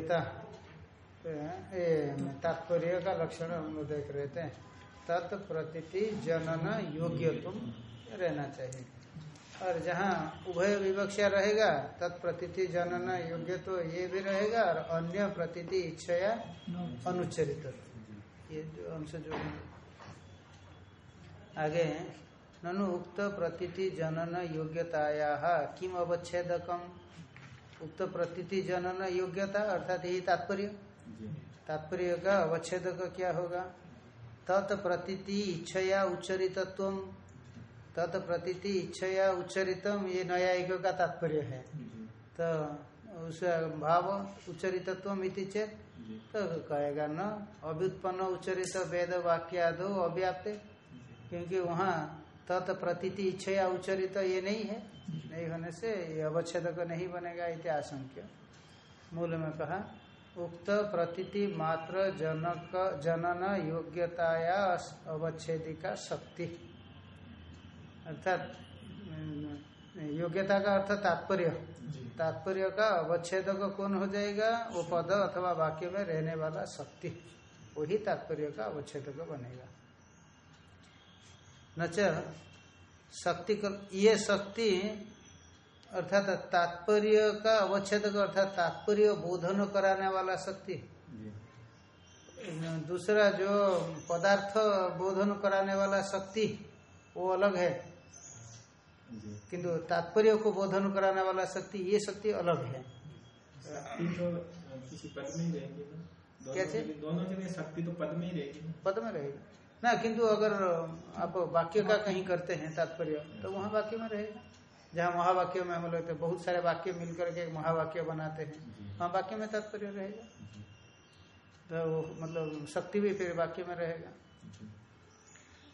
योग्यता ये तात्पर्य का लक्षण हम लोग देख रहे थे। तत्प्रति जनन योग्य तुम रहना चाहिए। और जहाँ उभय विवक्षा रहेगा तत्प्रति जनन योग्य तो ये भी रहेगा, और अन्य प्रतीति इच्छया अनुचरित। ये जो अंश जो आगे, ननु उक्त प्रतीति जनन योग्यताया किम अवच्छेदकम उक्त प्रतीति जनन योग्यता अर्थात यही तात्पर्य? तात्पर्य का अवच्छेद का क्या होगा? तत्प्रतीति इच्छया उच्चरितत्व। तत्प्रतीति इच्छया उच्चरितम ये नया न्यायिक का तात्पर्य है। तो उस भाव उच्चरितत्व इति चेत तो कहेगा न अभ्युत्पन्न उच्चरित वेद वाक्यादो अव्याप्त। क्योंकि वहाँ तत्प्रतीति इच्छया उच्चरित ये नहीं है। नहीं होने से ये अवच्छेद नहीं बनेगा इति आशंक्य। मूल में कहा उक्त प्रतीति मात्र जनक जनन योग्यताया अवच्छेदिका शक्ति। अर्थात योग्यता का अर्थ तात्पर्य। तात्पर्य का अवच्छेद कौन हो जाएगा? वो पद अथवा वाक्य में रहने वाला शक्ति। वही तात्पर्य का अवच्छेदक बनेगा। न शक्ति ये शक्ति अर्थात तात्पर्य का अवच्छेद अर्थात तात्पर्य बोधन कराने वाला शक्ति। दूसरा जो पदार्थ बोधन कराने वाला शक्ति वो अलग है। किंतु तात्पर्य को बोधन कराने वाला शक्ति ये शक्ति अलग है। तो किसी पद में ही रहेगी ना? कैसे? दोनों जगह शक्ति तो पद में ही रहेगी पद में रहेगा। ना किंतु अगर आप वाक्य का कहीं करते हैं तात्पर्य तो वहाँ वाक्य में रहेगा। जहाँ महावाक्य में हम लोग तो बहुत सारे वाक्य मिलकर के एक महावाक्य बनाते हैं वहाँ वाक्य में तात्पर्य रहेगा। तो वो मतलब शक्ति भी फिर वाक्य में रहेगा।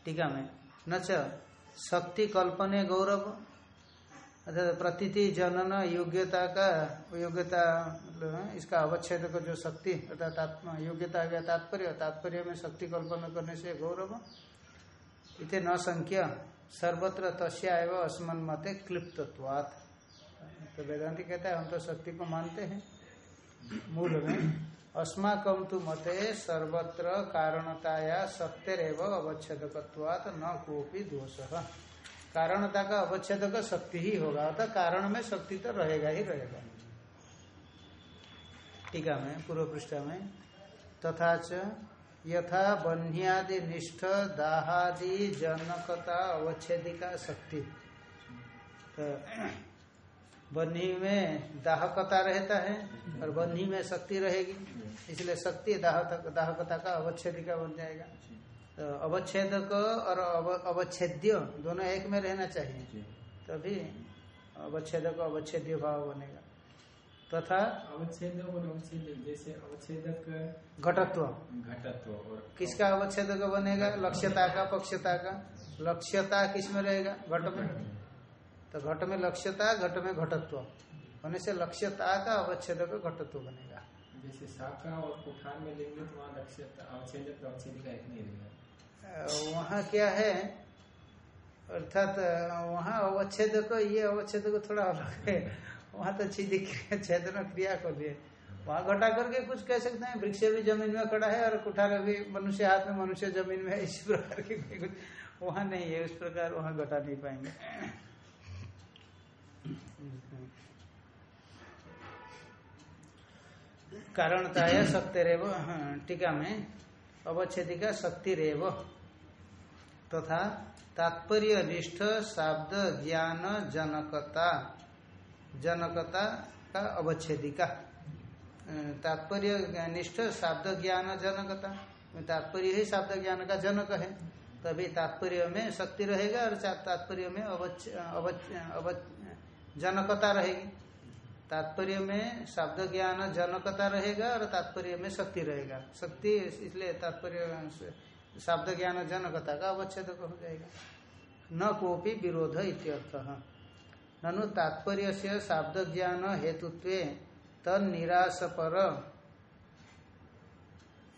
ठीक है मैं। न शक्ति कल्पने गौरव अर्थात प्रतीति जनन योग्यता का योग्यता मतलब इसका अवच्छेद का जो शक्ति, अर्थात आत्मा, योग्यता गया तात्पर्य तात्पर्य में शक्ति कल्पना करने से गौरव। इतने न संख्या, सर्वत्र तस्या एवं अस्मन मते क्लिप्तत्वात्। तो वेदांति कहता है, हम तो शक्ति को मानते हैं। मूल में अस्माकम तो मते सर्वत्र कारणताया सत्यरव अवच्छेदकत्वात्, न कोपी दोष। कारणता का अवच्छेद का शक्ति ही होगा अर्थात कारण में शक्ति तो रहेगा ही रहेगा। टीका में, पूर्व पृष्ठ में, तथा च यथा बन्यादि निष्ठ दाहादि जनकता अवच्छेदिका शक्ति। तो बन्ही में दाहकता रहता है और बन्ही में शक्ति रहेगी, इसलिए शक्ति दाहकता का अवच्छेदिका बन जाएगा। तो अवच्छेदक और अवच्छेद्य दोनों एक में रहना चाहिए। तभी अवच्छेदक अवच्छेद्य भाव बनेगा। तथा अवच्छेदक और अवच्छेद जैसे अवच्छेदक घटत्व। घटत्व और किसका अवच्छेदक बनेगा? लक्ष्यता का पक्षता का। लक्ष्यता किसमें रहेगा? घट में। तो घट में लक्ष्यता घट में घटत्व। होने से लक्ष्यता का अवच्छेदक घटत्व बनेगा। जैसे शाखा और कुठार में लेंगे तो वहाँ लक्ष्यता अवच्छेदक अवच्छेदिका एक नहीं रहेगा। वहाँ क्या है? अर्थात, वहाँ अवच्छेदक, ये अवच्छेद को थोड़ा अलग है। वहाँ तो चीज़ छेदन क्रिया को लिए वहाँ घटा करके कुछ कह सकते हैं। वृक्ष भी ज़मीन में खड़ा है और कुठार भी मनुष्य हाथ में, मनुष्य ज़मीन में इस प्रकार की कुछ वहाँ नहीं है। उस प्रकार वहाँ घटा नहीं पाएँगे। कारण कारणताया शक्ति रेव टीका में अवच्छेदिका शक्ति रेव तथा तात्पर्य निष्ठ शाब्द ज्ञान जनकता जनकता का अवच्छेदिका। तात्पर्य निष्ठ शाब्द ज्ञान जनकता तात्पर्य ही शाब्द ज्ञान का जनक है। तभी तात्पर्य में शक्ति रहेगा और तात्पर्य में अवच्छ अवच्छ जनकता रहेगी। तात्पर्य में शब्द ज्ञान जनकता रहेगा और तात्पर्य में शक्ति रहेगा। शक्ति इसलिए तात्पर्य शब्द ज्ञान जनकता का अवच्छेद हो जाएगा। न कोपी विरोध इत्यर्थ। ननु तात्पर्य से शब्द ज्ञान हेतुत्व तनिराश पर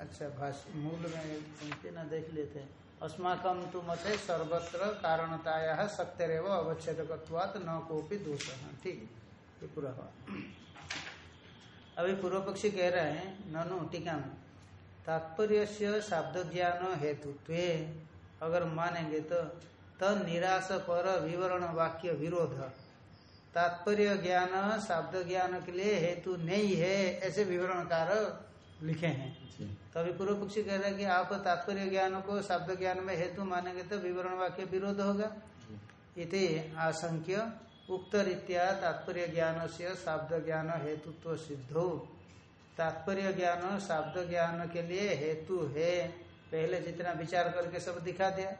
अच्छा भाष्य, मूल में न देख लेते। हैं अस्माकम तो मते सर्वत्र कारणताया सत्यरेव अवच्छेदकत्वात् न कोपी दोष। ठीक। ये पूरा हुआ अभी पूर्व पक्षी कह रहे हैं ननु टीका में तात्पर्य से शाब्द ज्ञान हेतुत्व। अगर मानेंगे तो तब निराश पर विवरण वाक्य विरोध। तात्पर्य ज्ञान शब्द ज्ञान के लिए हेतु नहीं है ऐसे विवरणकार लिखे हैं। तो अभी पूर्व पक्षी कह रहे हैं कि आप तात्पर्य ज्ञान को शब्द ज्ञान में हेतु मानेंगे तो विवरण वाक्य विरोध होगा। इति आशंक्य। उक्त रीत्या तात्पर्य ज्ञान से शाब्द ज्ञान हेतुत्व सिद्धो। तात्पर्य ज्ञान शाब्द ज्ञान के लिए हेतु है। पहले जितना विचार करके सब दिखा दिया।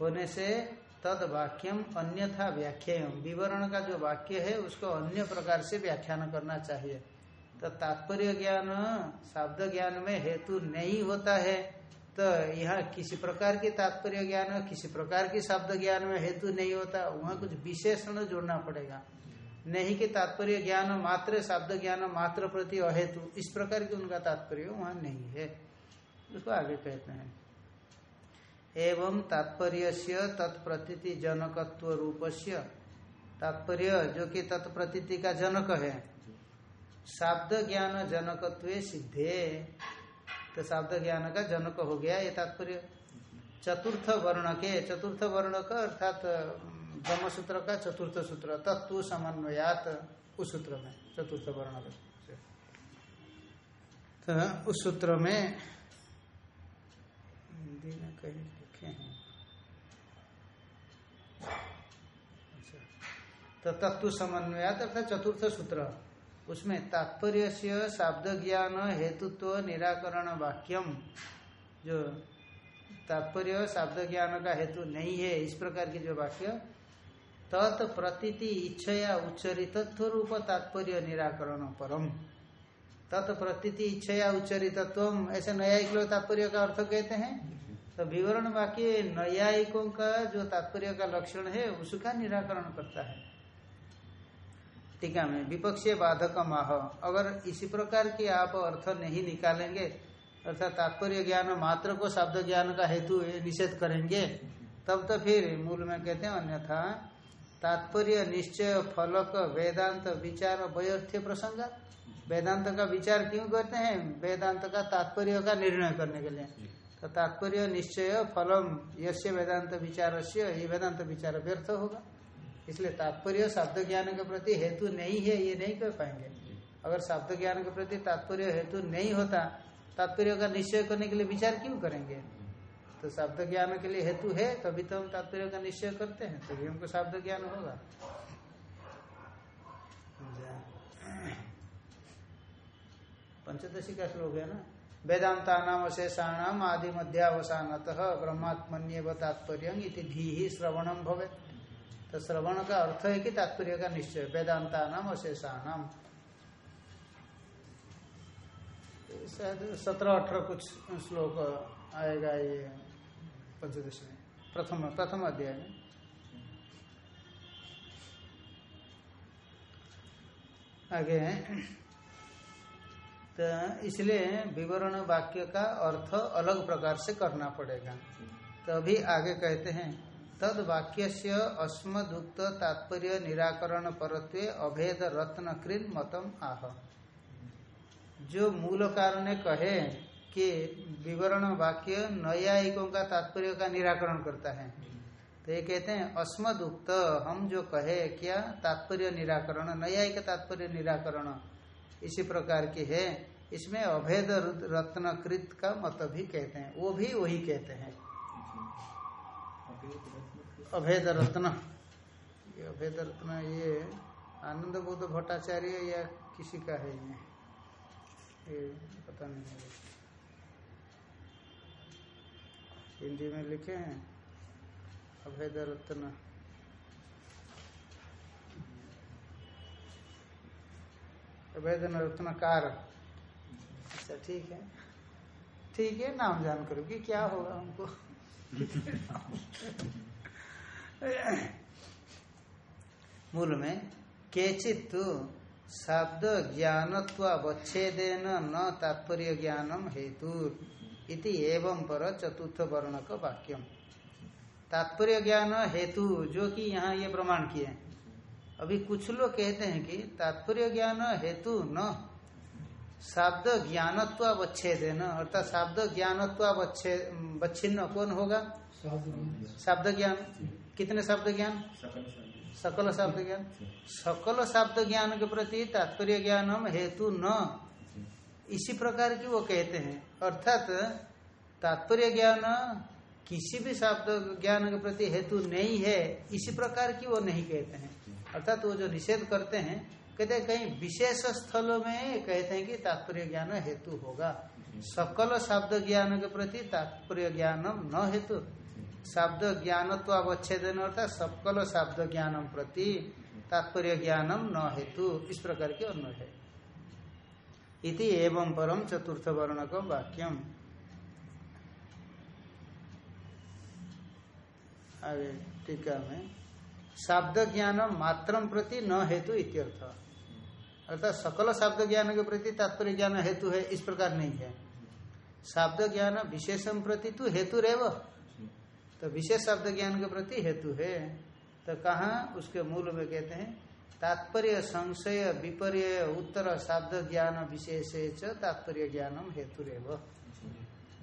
होने से तद वाक्यम अन्यथा व्याख्या विवरण का जो वाक्य है, उसको अन्य प्रकार से व्याख्यान करना चाहिए। तो तात्पर्य ज्ञान शब्द ज्ञान में हेतु नहीं होता है। तो यहाँ किसी प्रकार की तात्पर्य ज्ञान, किसी प्रकार की शब्द ज्ञान में हेतु नहीं होता, वहाँ कुछ विशेषण जोड़ना पड़ेगा। नहीं कि तात्पर्य ज्ञान मात्र, शब्द ज्ञान मात्र प्रति अहेतु, इस प्रकार की उनका तात्पर्य वहाँ नहीं है। उसको आगे कहते हैं। एवं तात्पर्य से तत्प्रती जनकत्व रूप से तात्पर्य जो कि तत्प्रती का जनक है। शब्द ज्ञान जनकत्व सिद्धे। तो शब्द ज्ञान का जनक हो गया, ये तात्पर्य। चतुर्थ वर्ण के, चतुर्थ वर्ण का अर्थात ब्रह्म सूत्र का चतुर्थ सूत्र, तत्व समन्वयात उस सूत्र में, चतुर्थ वर्ण तो उस सूत्र में कहीं लिखे हैं। अच्छा। तो तत्व समन्वयात अर्थात चतुर्थ सूत्र। उसमें तात्पर्य से शाब्द ज्ञान हेतुत्व निराकरण वाक्यम। जो तात्पर्य शाब्द ज्ञान का हेतु नहीं है, इस प्रकार की जो वाक्य, तत् प्रतीति इच्छया उच्चरित रूप तात्पर्य निराकरण परम। तत् प्रतीति इच्छया उच्चरित ऐसे न्यायिक लोग तात्पर्य का अर्थ कहते हैं। तो विवरण वाक्य न्यायिकों का जो तात्पर्य का लक्षण है, उसका निराकरण करता है। टीका में विपक्षीय बाधक माह अगर इसी प्रकार की आप अर्थ नहीं निकालेंगे, अर्थात तात्पर्य ज्ञान मात्र को शब्द ज्ञान का हेतु निषेध करेंगे, तब तो फिर मूल में कहते हैं अन्यथा, तात्पर्य निश्चय फलक वेदांत विचार वैर्थ्य प्रसंग। वेदांत का विचार क्यों करते हैं? वेदांत का तात्पर्य का निर्णय करने के लिए। तो तात्पर्य निश्चय फलम यश्य वेदांत विचार ये वेदांत विचार व्यर्थ होगा। इसलिए तात्पर्य शब्द ज्ञान के प्रति हेतु नहीं है ये नहीं कर पाएँगे। अगर शब्द ज्ञान के प्रति तात्पर्य हेतु नहीं होता तात्पर्य का निश्चय करने के लिए विचार क्यों करेंगे? तो शब्द ज्ञान के लिए हेतु है तभी तो हम तात्पर्य का निश्चय करते हैं तभी हमको शब्द ज्ञान होगा पंचदशी का श्लोक है ना? वेदांता नाम अशेषाणाम आदि मध्यावसान अतः ब्रह्मात्मन्य तात्पर्य श्रवणम भवे तो श्रवण का अर्थ है कि तात्पर्य का निश्चय वेदांता नाम अशेषा नाम शायद सत्रह अठारह कुछ श्लोक आएगा ये पंचदश में, प्रथम प्रथम अध्याय में। आगे तो इसलिए विवरण वाक्य का अर्थ अलग प्रकार से करना पड़ेगा। तो अभी आगे कहते हैं। तद वाक्य से अस्मदुक्त तात्पर्य निराकरण परत्व अभेद रत्न कृत मतम आह। जो मूल कारण कहे कि विवरण वाक्य नयायिकों का तात्पर्य का निराकरण करता है तो ये कहते हैं, अस्मदुक्त हम जो कहे क्या तात्पर्य निराकरण, न्यायिक तात्पर्य निराकरण, इसी प्रकार की है। इसमें अभेद रत्न कृत का मत भी कहते हैं, वो भी वही कहते हैं। अभेद रत्न। ये अभेद रत्न, ये आनंद बोध भट्टाचार्य या किसी का है ये? ये पता नहीं है। हिंदी में लिखे हैं, अभेद रत्न। अभेद रत्नकार। अच्छा ठीक है। ठीक है, नाम जान करो कि क्या होगा हमको। मूल में केचित शब्द ज्ञानत्वावच्छेदेन न तात्पर्य ज्ञानम हेतु इति एवं पर चतुर्थ वर्ण का वाक्यम। तात्पर्य ज्ञान हेतु जो कि यहाँ ये प्रमाण किए। अभी कुछ लोग कहते हैं कि तात्पर्य ज्ञान हेतु न शब्द ज्ञानत्वावच्छेद है ना अर्थात शाब्द ज्ञानत्वावच्छिन्न कौन होगा? शब्द ज्ञान। कितने शब्द ज्ञान? सकल शब्द ज्ञान। सकल शब्द ज्ञान के प्रति तात्पर्य ज्ञानम हेतु न। इसी प्रकार की वो कहते हैं। अर्थात तात्पर्य ज्ञान किसी भी शब्द ज्ञान के प्रति हेतु नहीं है, इसी प्रकार की वो नहीं कहते हैं। अर्थात वो जो निषेध करते हैं, कहते हैं कहीं विशेष स्थलों में कहते हैं कि तात्पर्य ज्ञान हेतु होगा। सकल शब्द ज्ञान के प्रति तात्पर्य ज्ञानम न हेतु। शब्द ज्ञानत्व अवच्छेदन अर्थात सकल शब्द ज्ञानम प्रति तात्पर्य ज्ञानम न हेतु। इस प्रकार के अन्य है। इति एवं परम चतुर्थ वर्ण का वाक्यम। आगे टीका में शब्द ज्ञान मात्रम प्रति न हेतु इत्यर्थ। अर्थात सकल शब्द ज्ञान के प्रति तात्पर्य ज्ञान हेतु है, इस प्रकार नहीं है। शब्द ज्ञान विशेषम प्रति तो हेतु रेव तो विशेष शब्द ज्ञान के प्रति हेतु है। तो कहा? उसके मूल में कहते हैं, तात्पर्य संशय, विपर्य, उत्तर, शब्द ज्ञान विशेष तात्पर्य ज्ञानम हेतु रेव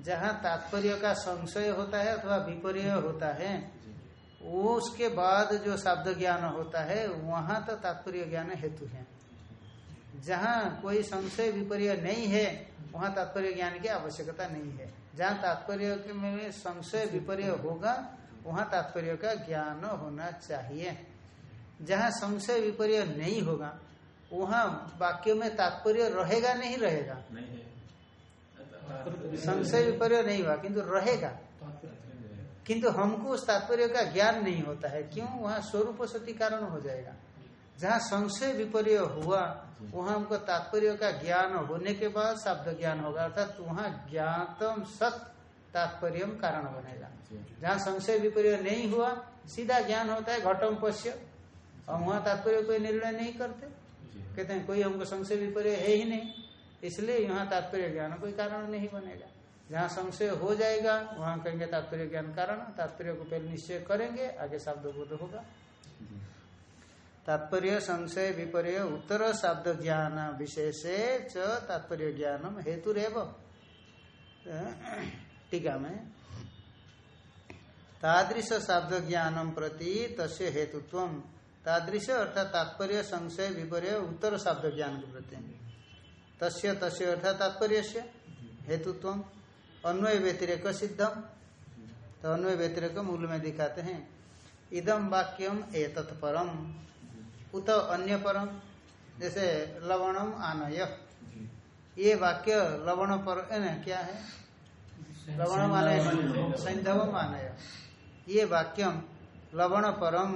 जहाँ तात्पर्य का संशय होता है अथवा विपर्य होता है वो उसके बाद जो शब्द ज्ञान होता है, वहाँ तो तात्पर्य ज्ञान हेतु है। जहाँ कोई संशय विपर्य नहीं है, वहाँ तात्पर्य ज्ञान की आवश्यकता नहीं है। जहाँ तात्पर्य में संशय विपर्य होगा वहाँ तात्पर्य का ज्ञान होना चाहिए। जहाँ संशय विपर्य नहीं होगा वहाँ वाक्य में तात्पर्य रहेगा नहीं रहेगा? संशय विपर्य नहीं हुआ किंतु रहेगा। किंतु हमको उस तात्पर्य का ज्ञान नहीं होता है। क्यों? वहाँ स्वरूप सती कारण हो जाएगा। जहाँ संशय विपर्य हुआ वहाँ हमको तात्पर्य का ज्ञान होने के बाद शब्द ज्ञान होगा अर्थात वहाँ ज्ञातम सत तात्पर्य कारण बनेगा। जहाँ संशय विपर्य नहीं हुआ सीधा ज्ञान होता है घटम पश्य और वहाँ तात्पर्य कोई निर्णय नहीं करते। कहते हैं कोई हमको संशय विपर्य है ही नहीं इसलिए यहाँ तात्पर्य ज्ञान कोई कारण नहीं बनेगा। जहाँ संशय हो जाएगा वहाँ कहेंगे तात्पर्य ज्ञान कारण तात्पर्य को पहले निश्चय करेंगे आगे शब्द बोध होगा। तात्पर्य संशय विपर्य उत्तर शब्द ज्ञान विशेषे तात्पर्य ज्ञानम हेतु रेव टीका में, तादृश शब्द ज्ञानम प्रति तस्य हेतुत्व। तादृश अर्थात तात्पर्य संशय विपर्य उत्तर शब्द ज्ञान के प्रति। तस्य तस्य अर्थात तात्पर्य से हेतुत्व। अन्वय व्यतिरेक सिद्धम। तो अन्वय व्यतिरेक मूल में दिखाते हैं। इदम वाक्यम एतत् परम। उत अन्य परम जैसे लवणम आनय। ये वाक्य लवण पर क्या है? लवणम आनय सैंधवम आनय। ये वाक्यम लवण परम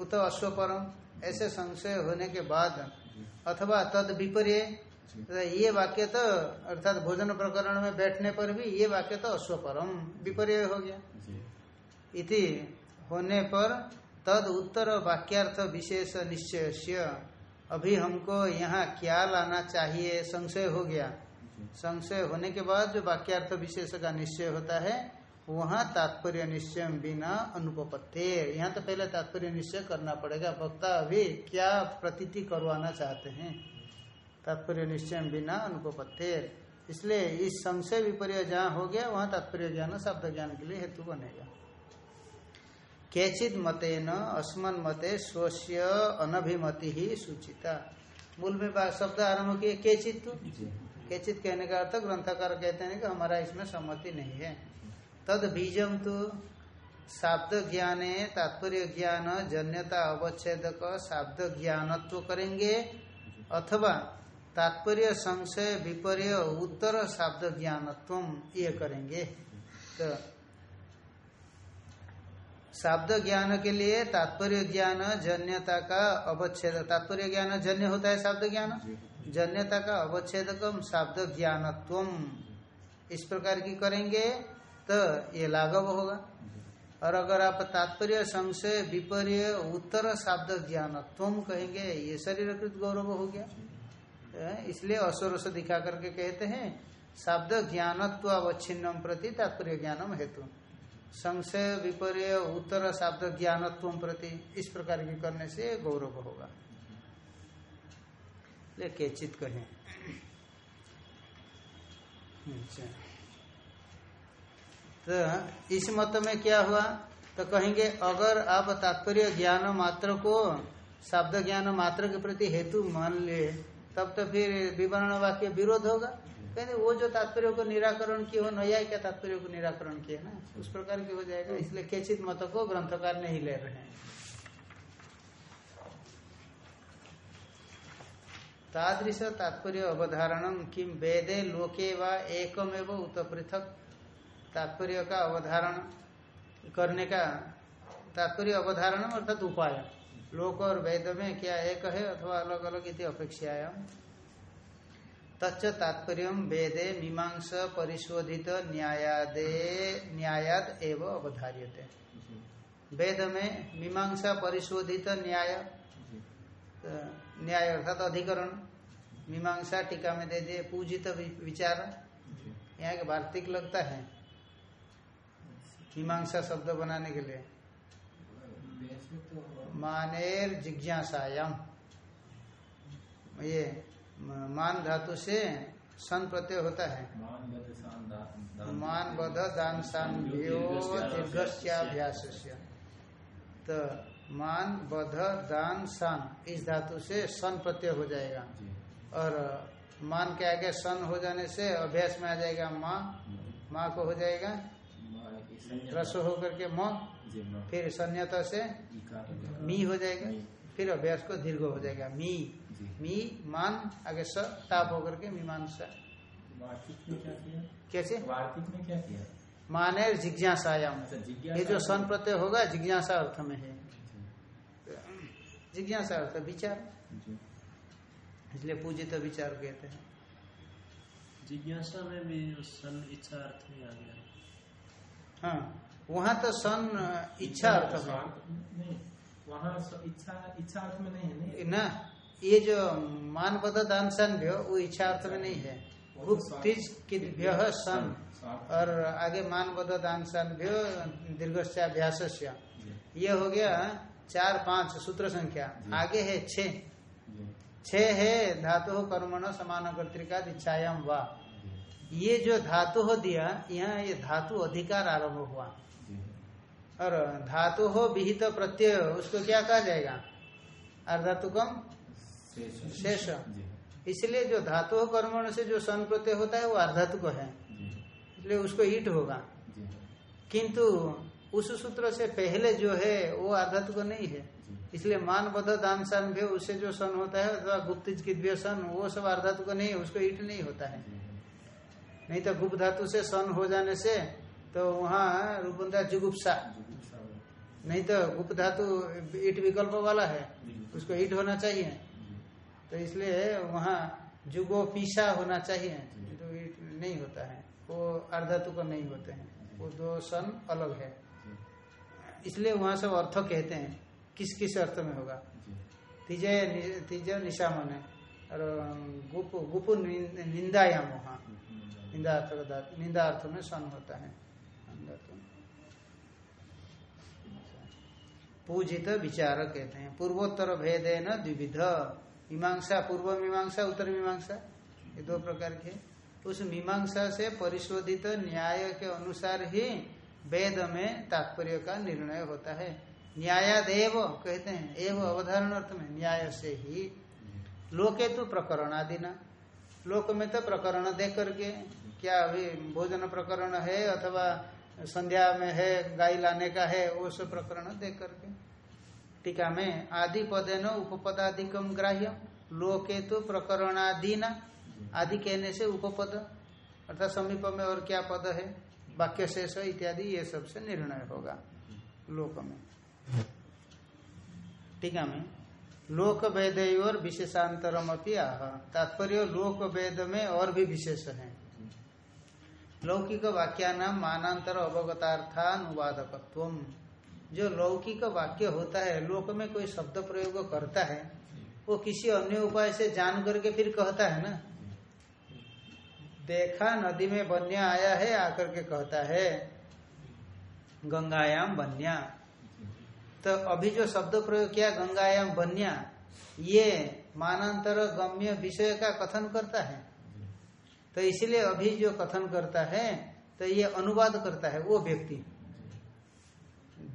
उत अश्व परम ऐसे संशय होने के बाद अथवा तद विपर्य तो ये वाक्य तो अर्थात भोजन प्रकरण में बैठने पर भी ये वाक्य तो अश्वपरम विपर्य हो गया। इति होने पर तद उत्तर वाक्यार्थ विशेष निश्चय अभी हमको यहाँ क्या लाना चाहिए? संशय हो गया। संशय होने के बाद जो वाक्यार्थ विशेष का निश्चय होता है, वहाँ तात्पर्य निश्चय बिना अनुपत्ति यहाँ तो पहले तात्पर्य निश्चय करना पड़ेगा। वक्ता अभी क्या प्रतीति करवाना चाहते हैं? तात्पर्य निश्चय बिना अनुपत्ति इसलिए इस संशय विपर्य जहाँ हो गया, वहाँ तात्पर्य ज्ञान शब्द ज्ञान के लिए हेतु बनेगा। केचित न, अस्मन मते, स्वस्य अनभिमति ही सूचिता। मूल में शब्द आरंभ किए, केचित? केचित कहने का अर्थ, ग्रंथकार कहते हैं कि हमारा इसमें सम्मति नहीं है। तद बीजम तो शाब्द ज्ञाने, तात्पर्य ज्ञान, जन्यता अवच्छेदक, शाब्द ज्ञानत्व करेंगे, अथवा तात्पर्य संशय, विपर्य, उत्तर, शाब्द ज्ञानत्व, ये करेंगे। तो शाब्द ज्ञान के लिए तात्पर्य ज्ञान जन्यता का अवच्छेद। तात्पर्य ज्ञान जन्य होता है शाब्द ज्ञान? जन्यता का अवच्छेदकम शाब्द ज्ञानत्व इस प्रकार की करेंगे तो ये लाघव होगा। और अगर आप तात्पर्य संशय विपर्य उत्तर शाब्द ज्ञानत्व कहेंगे ये शरीरकृत गौरव हो गया। इसलिए असुरस दिखा करके कहते हैं शब्द ज्ञानत्व अवच्छिन्नम प्रति तात्पर्य ज्ञानम हेतु। संशय, विपर्य, उत्तर, शब्द, ज्ञानत्व प्रति इस प्रकार की करने से गौरव होगा। ले, केचित कहें। अच्छा। तो इस मत में क्या हुआ? तो कहेंगे, अगर आप तात्पर्य ज्ञान मात्र को शब्द ज्ञान मात्र के प्रति हेतु मान लिए तब तो फिर विवरण वाक्य विरोध होगा। कहते वो जो तात्पर्य को निराकरण किए हो नया क्या तात्पर्य को निराकरण किया ना। उस प्रकार की हो जाएगा, इसलिए केचित मत को ग्रंथकार नहीं ले रहे हैं। तादृश तात्पर्य अवधारण किम वेदे लोके व एकमेव उत पृथक तात्पर्य का अवधारण करने का तात्पर्य अवधारण अर्थात उपाय। लोक और वेद में क्या एक है अथवा अलग अलग इति अपेक्षायाम तच्च तात्पर्य वेदे मीमांस परिशोधित न्यायादे, न्यायाद एव अवधार्यते। वेद में मीमांसा परिशोधित न्याय न्याय अर्थात अधिकरण, मीमांसा टीका में दे दिए, पूजित विचार। यहाँ के वार्तिक लगता है, मीमांसा शब्द बनाने के लिए। मानेर जिज्ञासायाम। ये मान धातु से सन प्रत्यय होता है। मान बध दान सान दीर्घ्याभ्यास तो मान बध दान सान इस धातु से सन प्रत्यय हो जाएगा। और मान के आगे सन हो जाने से अभ्यास में आ जाएगा माँ। माँ को हो जाएगा? रस होकर के म। फिर संयता से मी हो जाएगा। फिर अभ्यास को दीर्घ हो जाएगा। मी। मी मान आगे स ताप होकर के मीमांसा। कैसे? वार्तिक में क्या किया? माने जिज्ञासायाम। अच्छा, जिज्ञासा ये जो सन प्रत्यय होगा जिज्ञासा अर्थ में है। जिज्ञासा अर्थ विचार। इसलिए पूजित विचार कहते हैं। जिज्ञासा में भी सन इच्छा अर्थ में आ गया। हाँ वहाँ तो सन इच्छा अर्थ में। नहीं वहाँ इच्छा इच्छा अर्थ में नहीं है ना ये जो मान पद दान भी वो इच्छा अर्थ में नहीं है। तो स्वार्थ- सन। और आगे मान पद दान सन भी दीर्घस्याभ्यास ये हो गया चार पाँच सूत्र संख्या। आगे है छ। छह है धातु कर्मण समान कर्तिका इच्छायाम वा। ये जो धातु हो दिया, यहाँ ये धातु अधिकार आरंभ हुआ। और धातु हो विहित प्रत्यय, उसको क्या कहा जाएगा? अर्धातु कम शेष। इसलिए जो धातु कर्मण से जो सन प्रत्यय होता है वो अर्धातु को है इसलिए उसको ईट होगा। किंतु उस सूत्र से पहले जो है वो अर्धातु को नहीं है। इसलिए मान बध दान सन भी उससे जो सन होता है अथवा गुप्त किद्य सन वो सब अर्धातु को नहीं है उसको ईट नहीं होता है। नहीं तो गुप्त धातु से सन हो जाने से तो वहाँ रूप बनता है। जुगुप्सा नहीं तो गुप्त धातु ईट विकल्प वाला है उसको ईट होना चाहिए। तो इसलिए वहाँ जुगो पीसा होना चाहिए। तो नहीं होता है। वो अर्धातु को नहीं होते हैं। वो दो सन अलग है। इसलिए वहाँ सब अर्थ कहते हैं। किस किस अर्थ में होगा? तीजय तीजय निशा मन है। और गुप गुप निंदायाम वहाँ। निंदा अर्थ निंदा अर्थ में सन होता है। पूजित विचार कहते हैं। पूर्वोत्तर भेदे न द्विविध। मीमांसा, पूर्व मीमांसा, उत्तर मीमांसा, ये दो प्रकार के। उस मीमांसा से परिशोधित न्याय के अनुसार ही वेद में तात्पर्य का निर्णय होता है। न्यायादेव कहते हैं, एव अवधारण अर्थ में, न्याय से ही। लोके तो प्रकरण आदि ना लोक में तो प्रकरण दे करके, क्या अभी भोजन प्रकरण है अथवा संध्या में है, गाय लाने का है, वो सब प्रकरण दे करके। टीका में आदि पदे न उपपदाधिकम ग्राह्य लोके तो प्रकरणादि न आदि कहने से उपपद, अर्थात समीप में और क्या पद है वाक्य शेष इत्यादि, ये सबसे निर्णय होगा लोक में। टीका में लोक वेद और विशेषांतरम अपनी आह, तात्पर्य लोक वेद में और भी विशेष है। लौकिक वाक्यानाम मानांतर अवगतार्थानुवादकत्व जो लौकिक वाक्य होता है, लोक में कोई शब्द प्रयोग करता है, वो किसी अन्य उपाय से जान करके फिर कहता है ना? देखा नदी में बन्या आया है, आकर के कहता है, गंगायाम बन्या। तो अभी जो शब्द प्रयोग किया, गंगायाम बन्या, ये मानांतर गम्य विषय का कथन करता है। तो इसलिए अभी जो कथन करता है तो ये अनुवाद करता है वो व्यक्ति।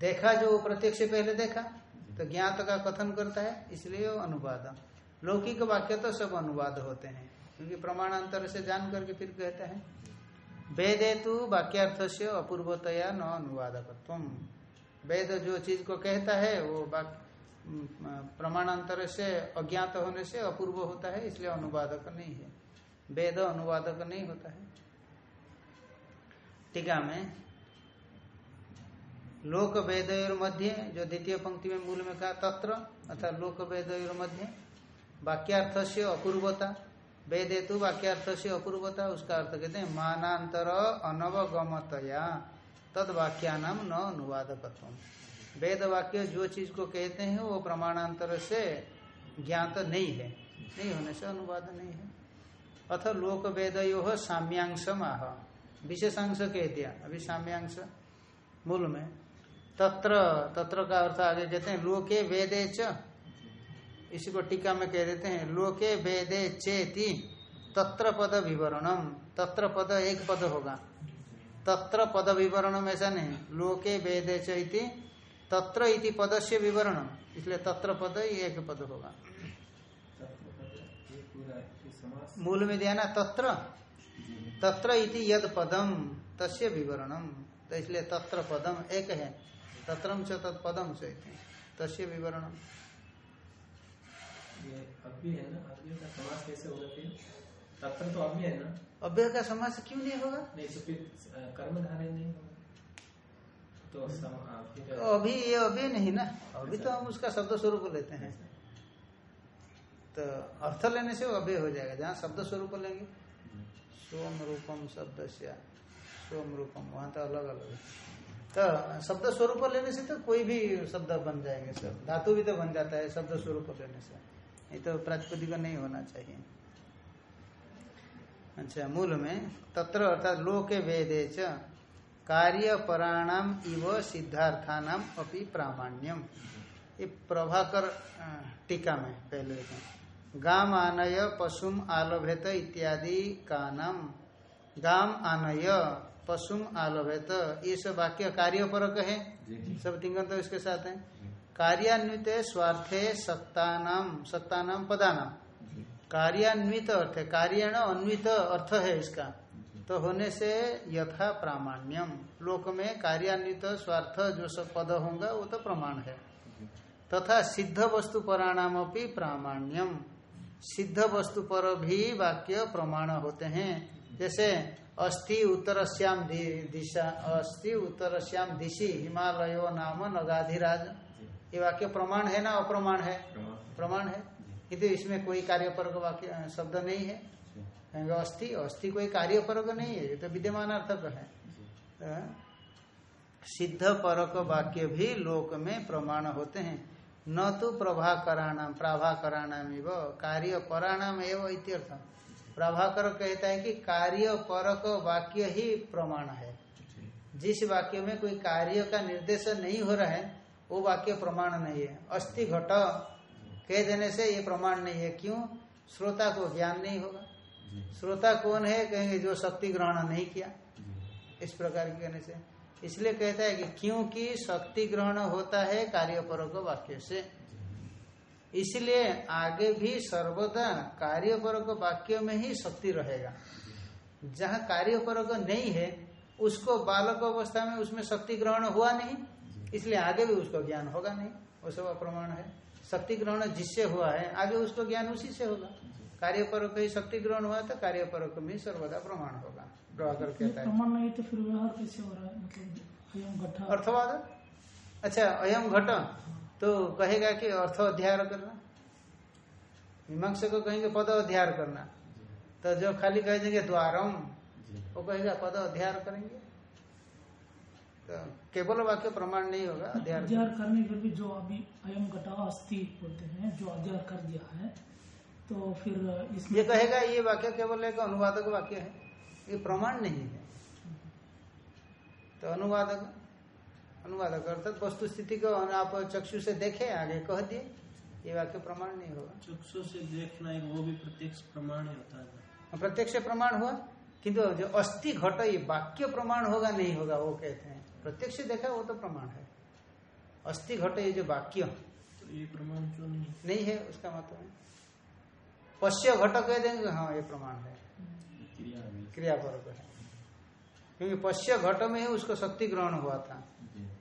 देखा जो प्रत्यक्ष पहले देखा तो ज्ञात का कथन करता है, इसलिए अनुवाद। लौकिक वाक्य तो सब अनुवाद होते हैं, क्योंकि प्रमाणांतर से जान करके फिर कहते हैं। वेदे तो वाक्यार्थ से अपूर्वतया न अनुवादकत्व वेद जो चीज़ को कहता है, वो प्रमाणांतर से अज्ञात होने से अपूर्व होता है, इसलिए अनुवादक नहीं है। वेद अनुवादक नहीं होता है। टीका में लोक वेद मध्य जो द्वितीय पंक्ति में मूल में कहा तत्र, अर्थात लोक वेद मध्य वाक्यार्थ से अपूर्वता वेद हेतु वाक्यार्थ से अपूर्वता, उसका अर्थ कहते हैं मानांतर अनवगमतया तद वाक्यानाम न अनुवादकत्व वेद वाक्य जो चीज़ को कहते हैं, वो प्रमाणांतर से ज्ञात नहीं है। नहीं होने से अनुवाद नहीं है। अथ लोक वेद यो साम्यांश आह विशेषांश कह दिया। अभी साम्यांश, मूल में। तत्र तत्र का अर्थ आगे कहते हैं, लोके वेदे च। इसी को टीका में कह देते हैं, लोके वेदे चेति, तत्र पद विवरणम। तत्र पद एक पद होगा। तत्र पद विवरणम ऐसा नहीं। लोके वेदे चेति, तत्र इति पद से विवरणम। इसलिए तत्र पद ही एक पद होगा। मूल में दिया ना, तत्र। तत्र इति यद पदम, तस्य विवरणम। तो इसलिए तत्र पदम एक है। तत्रम च तत्पदम से तस्य विवरणम। अव्यय है का समास तत्र तो है क्यों नहीं होगा? नहीं तो फिर कर्म धारे नहीं होगा तो तो अभी ये अव्यय नहीं ना? अभी तो हम उसका शब्द स्वरूप लेते हैं। तो अर्थ लेने से अव्यय हो जाएगा। जहाँ शब्द स्वरूप लेंगे सोम रूपम शब्द से सोम रूपम वहाँ तो अलग अलग है। तो शब्द स्वरूप लेने से तो कोई भी शब्द बन जाएँगे सब धातु भी तो बन जाता है शब्द स्वरूप लेने से। ये तो प्रातिपदिक नहीं होना चाहिए। अच्छा मूल में तत्र अर्थात लोके वेदे च कार्य पराणाम इव सिद्धार्थानाम अपि प्रामाण्यम। ये प्रभाकर टीका में पहले गाम आनय पशुम आलोभेत इत्यादि का नाम गाम आनय पशुम आलोभेत। ये सब वाक्य कार्य परक है सब तिंगन तो इसके साथ है। कार्यान्वित स्वार्थे सत्तानाम सत्तानाम पदानाम। कार्यान्वित अर्थ है। कार्यण अन्वित अर्थ है इसका। तो होने से यथा प्रामाण्यम। लोक में कार्यान्वित स्वार्थ जो सब पद होगा वो तो प्रमाण है। तथा सिद्ध वस्तु पराणाम अपनी प्रामाण्यम। सिद्ध वस्तु पर भी वाक्य प्रमाण होते हैं। जैसे अस्थि उत्तर श्याम दिशा अस्थि उत्तर श्याम दिशी हिमालयो नाम नगाधिराज। ये वाक्य प्रमाण है ना अप्रमाण है? प्रमाण। है? किंतु इसमें कोई कार्यपरक वाक्य शब्द नहीं है। अस्थि अस्थि कोई कार्यपरक नहीं है ये तो विद्यमान अर्थक है। तो सिद्ध परक वाक्य भी लोक में प्रमाण होते हैं। न तो प्रभाकराणाम प्राभाकराणाम एव कार्य पराणाम एवं इत्यर्थ प्रभाकर कहता है कि कार्य परक वाक्य ही प्रमाण है। जिस वाक्य में कोई कार्य का निर्देश नहीं हो रहा है, वो वाक्य प्रमाण नहीं है। अस्थि घट, कह देने से ये प्रमाण नहीं है। क्यों? श्रोता को ज्ञान नहीं होगा। श्रोता कौन है? कहेंगे, जो शक्ति ग्रहण नहीं किया। इस प्रकार के कहने से। इसलिए कहता है कि क्योंकि शक्ति ग्रहण होता है कार्यपरक वाक्य से। इसलिए आगे भी सर्वदा कार्यपरक वाक्य में ही शक्ति रहेगा। जहाँ कार्यपरक नहीं है उसको बालक अवस्था में उसमें शक्ति ग्रहण हुआ नहीं इसलिए आगे भी उसको ज्ञान होगा नहीं। वो सब अप्रमाण है। शक्ति ग्रहण जिससे हुआ है आगे उसको ज्ञान उसी से होगा। कार्य पर ही शक्ति ग्रहण हुआ तो कार्य पर भी सर्वदा प्रमाण होगा। प्रभाकर कहता है। प्रमाण नहीं तो फिर व्यवहार कैसे हो रहा है? मतलब अर्थवाद? अच्छा अयम घट। तो कहेगा कि अर्थ अध्याय करना। मीमांसा को कहेंगे पद अध्याय करना। तो जो खाली कह देंगे द्वारम वो कहेगा पद अध्याय करेंगे। तो केवल वाक्य प्रमाण नहीं होगा अध्ययन करने पर भी जो अभी अयम घटा अस्थि बोलते हैं जो अध्ययन कर दिया है तो फिर इसमें ये कहेगा ये वाक्य केवल एक अनुवादक वाक्य है ये प्रमाण नहीं है। तो अनुवादक अनुवादक अर्थात वस्तु स्थिति को आप चक्षु से देखे आगे कह दिए। ये वाक्य प्रमाण नहीं होगा। चक्षु से देखना वो भी प्रत्यक्ष प्रमाण होता है। प्रत्यक्ष प्रमाण हुआ किंतु जो अस्थि घट ये वाक्य प्रमाण होगा नहीं होगा वो कहते हैं। प्रत्यक्ष देखा वो तो प्रमाण है। अस्थि घट ये जो वाक्य। तो ये प्रमाण क्यों नहीं नहीं है उसका मतलब पश्य घट कह देंगे हाँ ये प्रमाण है। क्रिया क्रियापरक है क्योंकि पश्य घट में ही उसको शक्ति ग्रहण हुआ था।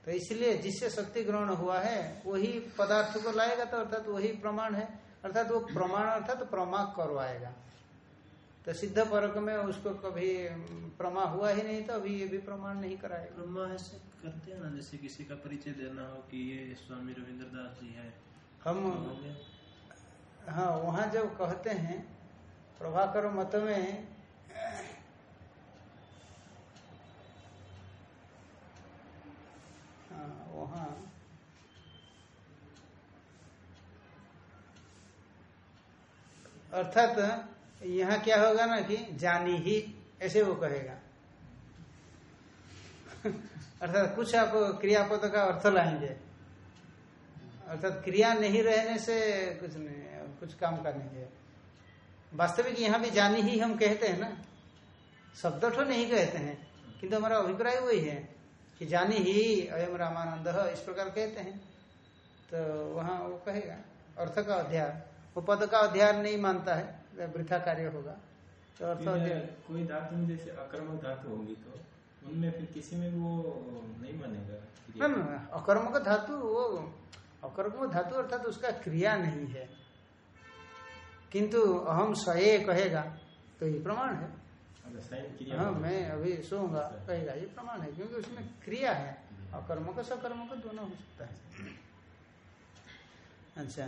तो इसलिए जिससे शक्ति ग्रहण हुआ है वही पदार्थ को लाएगा तो अर्थात तो वही प्रमाण है। अर्थात तो वो प्रमाण अर्थात तो प्रमा करवाएगा। तो सिद्ध परक में उसको कभी प्रमा हुआ ही नहीं तो अभी ये भी प्रमाण नहीं कराएगा। ब्रह्मा ऐसे करते हैं ना जैसे किसी का परिचय देना हो कि ये स्वामी रविंद्र दास जी है। हम तो हाँ वहाँ जब कहते हैं प्रभाकर मत में हाँ, वहाँ। अर्थात यहाँ क्या होगा ना कि जानी ही, ऐसे वो कहेगा। अर्थात कुछ आप क्रियापद का अर्थ लाएँगे। अर्थात क्रिया नहीं रहने से कुछ नहीं, कुछ काम का। नहीं है वास्तविक यहाँ भी जानी ही हम कहते हैं ना। शब्द तो नहीं कहते हैं, किंतु हमारा अभिप्राय वही है। कि जानी ही अयम रामानंद इस प्रकार कहते हैं। तो वहाँ वो कहेगा अर्थ का अध्याय। वो पद का अध्याय नहीं मानता है वृथा कार्य होगा। तो अर्थ कोई धातु जैसे अकर्मक धातु होगी तो उनमें फिर किसी में वो नहीं मानेगा ना ना अकर्मक धातु वो अकर्मक धातु अर्थात उसका क्रिया नहीं है। किंतु अहम सये कहेगा तो ये प्रमाण है। स्वयं हाँ मैं अभी सोऊँगा कहेगा ये प्रमाण है क्योंकि उसमें क्रिया है। और कर्म का सकर्म सकर्मक दोनों हो सकता है। अच्छा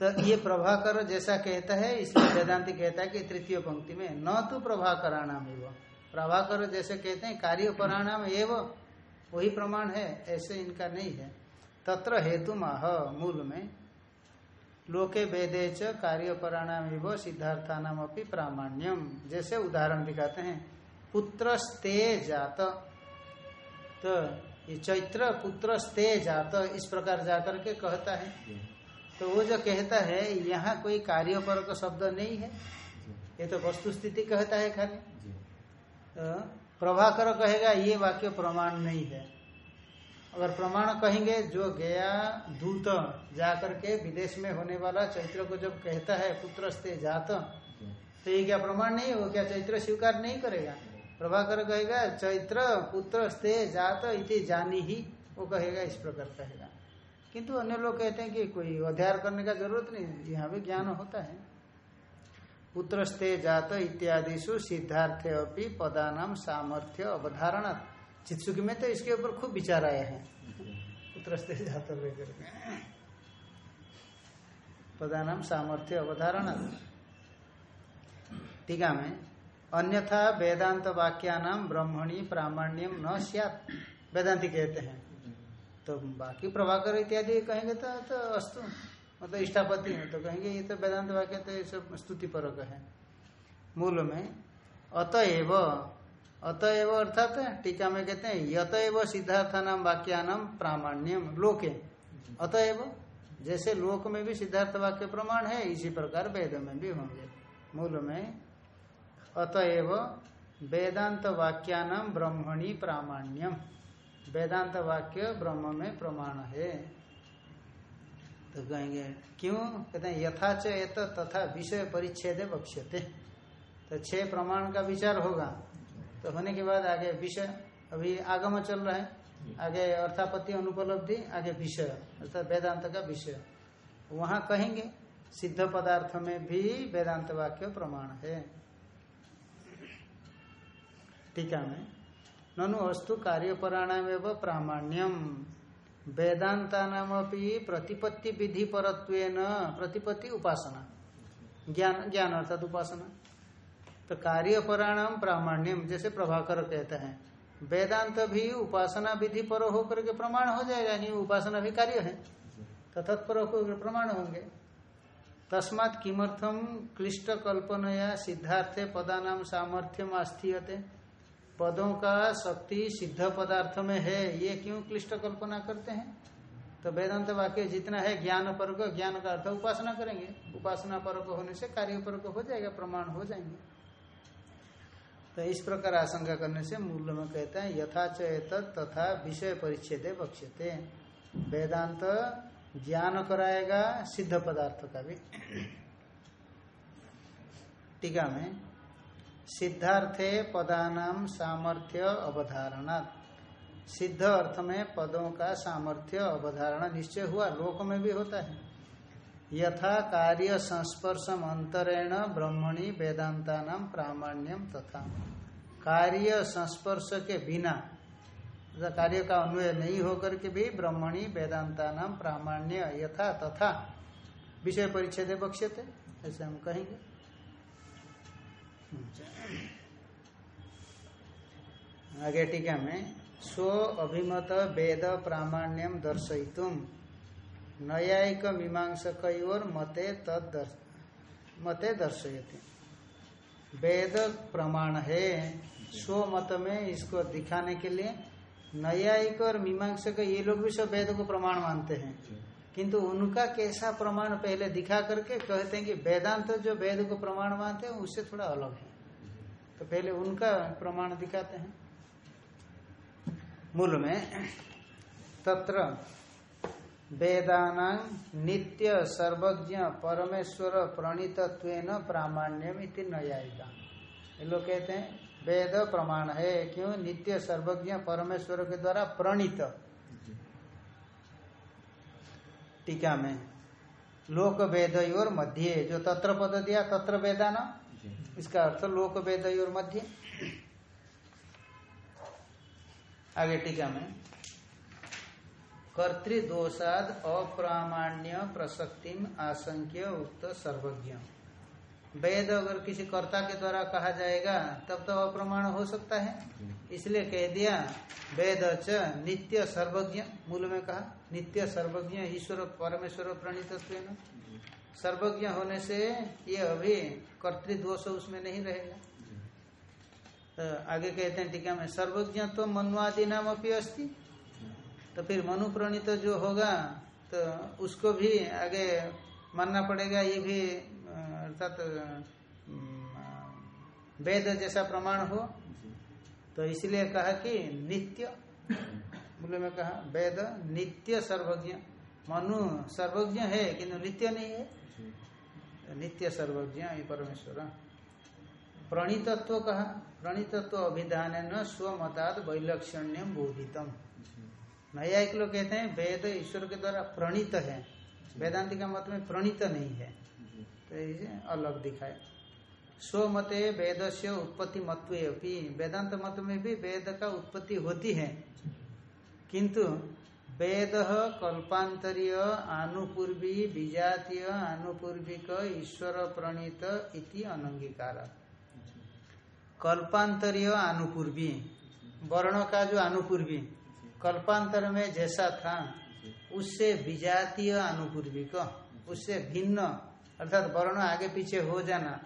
तो ये प्रभाकर जैसा कहता है इसलिए वेदांति कहता है कि तृतीय पंक्ति में न तो प्रभाकराणाम एवं। प्रभाकर जैसे कहते हैं कार्य पराणाम एवं वही प्रमाण है ऐसे इनका नहीं है। तत्र हेतु माह मूल में लोके वेदे च कार्य पराणाम एवं सिद्धार्थानाम अपनी प्रामाण्यम। जैसे उदाहरण दिखाते हैं पुत्र स्ते जात। तो ये चैत्र पुत्र स्ते जात, इस प्रकार जाकर के कहता है। तो वो जो कहता है, यहाँ कोई कार्य पर का शब्द नहीं है। ये तो वस्तु स्थिति कहता है खाली। तो प्रभाकर कहेगा, ये वाक्य प्रमाण नहीं है। अगर प्रमाण कहेंगे, जो गया दूत जाकर के विदेश में होने वाला चैत्र को जब कहता है पुत्र स्ते जात तो ये क्या प्रमाण नहीं वो क्या चैत्र स्वीकार नहीं करेगा? प्रभाकर कहेगा, चैत्र पुत्र स्ते जात इति जानी ही वो कहेगा, इस प्रकार कहेगा। किंतु अन्य लोग कहते हैं कि कोई अध्ययन करने का ज़रूरत नहीं यहाँ भी ज्ञान होता है। पुत्र स्ते जात इत्यादिशु सिद्धार्थ अपनी पदानाम सामर्थ्य अवधारणा चित्सुकी में तो इसके ऊपर खूब विचार आए हैं। पुत्र स्ते जात लेकर के पदानाम सामर्थ्य अवधारणा। टीका में अन्यथा वेदांत वाक्यानाम ब्रह्मणी प्रामाण्यम न सियात। वेदांति कहते हैं। तो बाकी प्रभाकर इत्यादि कहेंगे तो, तो अस्तु। मतलब इष्टापति है तो कहेंगे ये तो वेदांत वाक्य तो ये सब स्तुति परक है। मूल में अतएव अतएव अर्थात टीका में कहते हैं, यतएव सिद्धार्थानाम वाक्यानाम प्रामाण्यम लोके। अतएव, जैसे लोक में भी सिद्धार्थ वाक्य प्रमाण है, इसी प्रकार वेद में भी होंगे। मूल में, अतएव वेदांत वाक्यानाम ब्रह्मणी प्रामाण्यम वेदांत वाक्य ब्रह्म में प्रमाण है। तो कहेंगे, क्यों? कहते हैं यथाच एत तथा विषय परिच्छेद बक्ष्यते तो छह प्रमाण का विचार होगा। तो होने के बाद आगे विषय, अभी आगम चल रहा है। आगे अर्थापत्ति अनुपलब्धि, आगे विषय, अर्थात वेदांत का विषय। वहाँ कहेंगे, सिद्ध पदार्थ में भी वेदांत वाक्य प्रमाण है। टीका में, ननु अस्तु कार्यपराणाम एवं प्रामाण्यम। वेदांता नाम प्रतिपत्ति विधि परत्व प्रतिपत्ति उपासना। ज्ञान ज्ञान अर्थात उपासना। तो कार्यपराणाम प्रामाण्यम, जैसे प्रभाकर कहते हैं। वेदांत भी उपासना विधि पर होकर के प्रमाण हो जाएगा, नहीं, उपासना भी कार्य है। तो तत्पर होकर प्रमाण होंगे। तस्मात् किमर्थम क्लिष्ट कल्पनया सिद्धार्थे पदानाम सामर्थ्यम आस्थीयते। पदों का शक्ति सिद्ध पदार्थ में है, ये क्यों क्लिष्ट कल्पना करते हैं? तो वेदांत वाक्य जितना है, ज्ञान परक, ज्ञान का अर्थ उपासना करेंगे। उपासना परक होने से कार्य परक हो जाएगा, प्रमाण हो जाएँगे। तो इस प्रकार आशंका करने से मूल में कहते हैं यथाच तथा विषय परिच्छेद बक्ष्यते वेदांत ज्ञान कराएगा, सिद्ध पदार्थ का भी। टीका में, सिद्धार्थे पदानाम सामर्थ्य अवधारणा सिद्ध अर्थ में पदों का सामर्थ्य अवधारणा निश्चय हुआ, लोक में भी होता है। यथा कार्य संस्पर्शम अंतरेण ब्रह्मणि वेदांता नाम प्रामाण्यम तथा। कार्य संस्पर्श के बिना कार्य का अन्वय नहीं होकर के भी ब्रह्मणि वेदांता नाम प्रामाण्य यथा तथा विषय परिच्छेद बक्ष्यते, ऐसे हम कहेंगे। आगे टीका में, स्व अभिमत वेद प्रामाण्यम दर्शयितुम। न्यायिक मीमांसक और मते तद मते दर्शयति। वेद प्रमाण है स्व मत में इसको दिखाने के लिए न्यायिक और मीमांसक ये लोग भी सब वेद को प्रमाण मानते हैं। किंतु उनका कैसा प्रमाण पहले दिखा करके कहते हैं कि वेदांत तो जो वेद को प्रमाण मानते हैं, उससे थोड़ा अलग है। तो पहले उनका प्रमाण दिखाते हैं। मूल में तत्र वेदान नित्य सर्वज्ञ परमेश्वर प्रणीतत्व प्रामाण्यम इति न्यायिका ये लोग कहते हैं वेद प्रमाण है क्यों? नित्य सर्वज्ञ परमेश्वर के द्वारा प्रणीत। टीका में लोक वेद और मध्य जो तत्र पद दिया तत्र वेदान? इसका अर्थ लोक वेद और मध्य। आगे टीका में कर्तृदोषाद अप्रामाण्य प्रसक्तिम आशंक्य उक्त सर्वज्ञ वेद अगर किसी कर्ता के द्वारा कहा जाएगा, तब तो अप्रमाण हो सकता है। इसलिए कह दिया, वेद च नित्य सर्वज्ञ, मूल में कहा, नित्य सर्वज्ञ, ईश्वर, परमेश्वर प्रणीत सर्वज्ञ होने से ये अभी कर्तृदोष उसमें नहीं रहेगा। तो आगे कहते हैं टीका में सर्वज्ञ तो मनुआदि नाम अपनी अस्ति। तो फिर मनु प्रणीत जो होगा तो उसको भी आगे मानना पड़ेगा। ये भी, अर्थात तो वेद जैसा प्रमाण हो। तो इसलिए कहा कि नित्य, बोले में कहा, वेद नित्य सर्वज्ञ। मनु सर्वज्ञ है, किंतु नित्य नहीं है। नित्य सर्वज्ञ परमेश्वर। प्रणीतत्व कहा। प्रणीतत्व अभिधान स्वमताद वैलक्षण्यम बोधितम। नया एक लोग कहते हैं वेद ईश्वर के द्वारा प्रणीत है। वेदांति का मत में प्रणीत नहीं है। तो इसे अलग दिखाए। स्वमते वेद से उत्पत्ति मत्व वेदांत मत में भी वेद का उत्पत्ति होती है। किंतु वेद कल्पांतरीय आनुपूर्वी विजातीय आनुपूर्विक ईश्वर प्रणीत इति अनंगीकार। कल्पांतरीय आनुपूर्वी। वर्ण का जो आनुपूर्वी। कल्पांतर में जैसा था, उससे विजातीय आनुपूर्विक उससे भिन्न, अर्थात वर्ण आगे पीछे हो जाना।